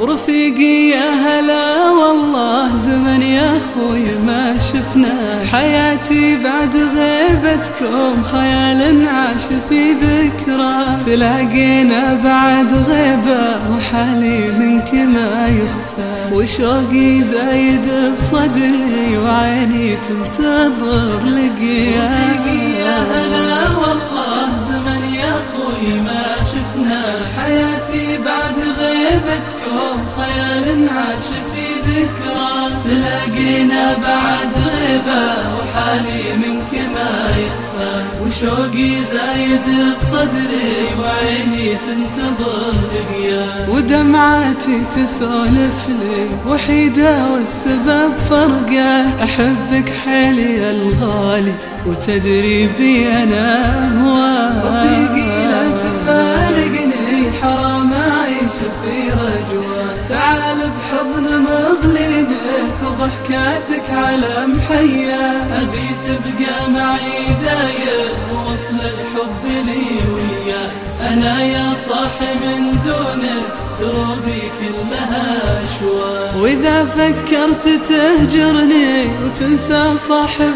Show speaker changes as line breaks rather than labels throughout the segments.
ورفيقي يا هلا والله زمن يا أخوي ما شفنا. حياتي بعد غيبتكم خيال عاش في ذكرى. تلاقينا بعد غيبة وحالي منك ما يخفى. وشوقي زايد بصدري وعيني تنتظر لقيا. شفنا حياتي بعد غيبتكم. خيال عاش في ذكرى. تلاقينا بعد غيبة وحالي منك ما يخفى. وشوقي زايد بصدري وعيني تنتظر لقيا ودمعاتي تسولف لي وحيدة والسبب فرقة. أحبك حيلي الغالي وتدري بي أنا هو في رجوة. تعال بحضن مغلينك وضحكاتك على محيا أبي تبقى معي دايم ووصل الحب لي وياك أنا يا صاحي من دونك دروبي كلها أشواق وإذا فكرت تهجرني وتنسى صاحب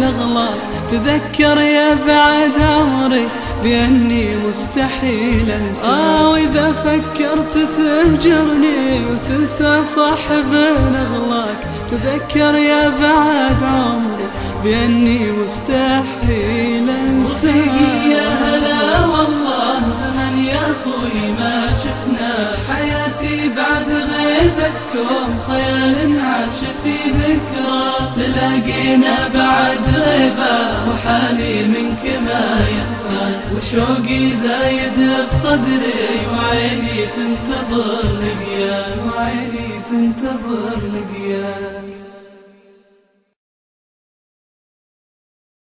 نغلاك تذكر يا بعد عمري بأني مستحيل أنسى. آه وإذا فكرت تهجرني وتنسى صاحب نغلاك تذكر يا بعد عمري بأني مستحيل أنسى. يا هلا والله زمن يا أخوي ما شفنا. حياتي بعد غيبتكم خيال عاش في ذكرى. تلاقينا بعد غيبة وحالي منك وشوقي زايد بصدري وعيني تنتظر لقيا وعيني تنتظر لقيا.